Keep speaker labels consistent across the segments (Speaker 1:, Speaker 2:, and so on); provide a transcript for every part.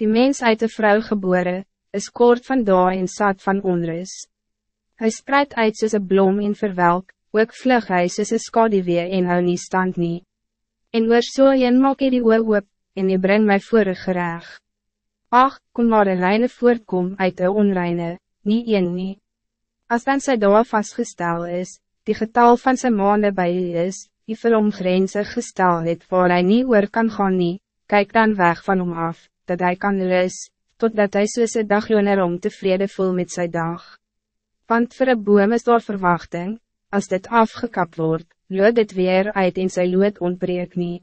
Speaker 1: Die mens uit de vrouw geboren, is kort van daar en zat van onrus. Hij spreidt uit soos een blom in verwelk, ook vlug hy soos een skadewee en hou nie stand nie. En oor so een maak hy die oor oop, en hy bring my voor gereg. Ach, kon maar een reine voortkom uit de onreine, nie een nie. As dan sy daar vastgestel is, die getal van zijn maanden bij u is, die vir hom grense gestel het waar hy nie oor kan gaan nie, kyk dan weg van hom af, dat hij kan rus, totdat hij soos een dagloner om tevrede voel met zijn dag. Want voor een boom is daar verwachting, als dit afgekapt wordt, lood dit weer uit en sy lood ontbreek nie.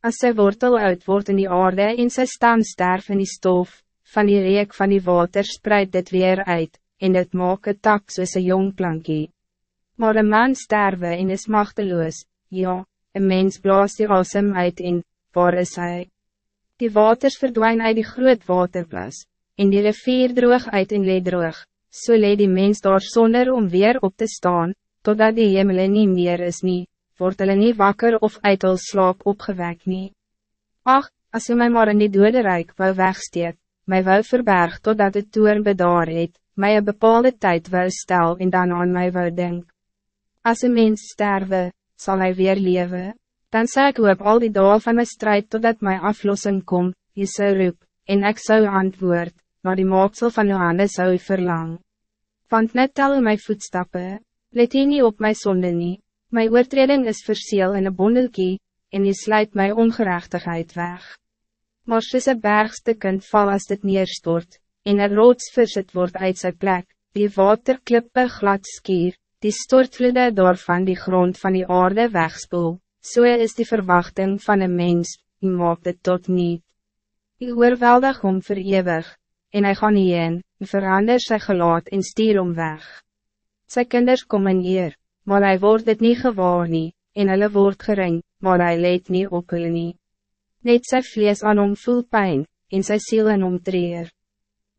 Speaker 1: As sy wortel uit wordt in die aarde en sy stam sterf in die stof, van die reek van die water spreidt dit weer uit, en dit maak een tak soos een jong plankie. Maar een man sterwe en is machteloos, ja, een mens blaas die asem uit en, waar is hij? Die waters verdwijnen uit die groot waterplas, en die rivier droog uit en leed droog, so leed die mens daar zonder om weer op te staan, totdat die hemel nie meer is nie, word hulle nie wakker of uit hul slaap opgewek nie. Ach, als u mij maar in die dode rijk wou wegsteek, my wou verberg totdat het toer bedaar het, my een bepaalde tijd wou stel en dan aan my wou denk. Als een mens sterwe, zal hij weer leven. Dan zei ik op al die dagen van mijn strijd totdat mijn aflossing komt, je zou roep, en ik zou antwoord, maar die maaksel van Johannes zou verlang. Want net tel mijn voetstappen, let je niet op mijn zonde niet, mijn oortreding is verseel in een bondelkie, en je sluit mijn ongerechtigheid weg. Maar soos een bergstukkend val als dit neerstort, en een roods verzet wordt uit zijn plek, die waterklippe glad skier, die stortvloede door van die grond van die aarde wegspoel, so is die verwachting van een mens, die maakt het tot niet. Die oorweldig om verewig, en hij gaan nie in, en verander sy gelaat en stier om weg. Sy kinders komen hier, maar hij wordt het niet gewaar nie, en hulle word gering, maar hij leed niet op hulle nie. Net sy vlees aan hom voel pijn, en sy siel in hom treer.